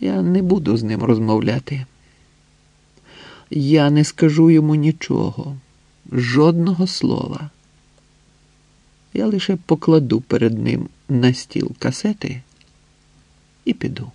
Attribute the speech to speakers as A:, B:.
A: Я не буду з ним розмовляти. Я не скажу йому нічого, жодного слова. Я лише покладу перед ним на стіл касети і піду.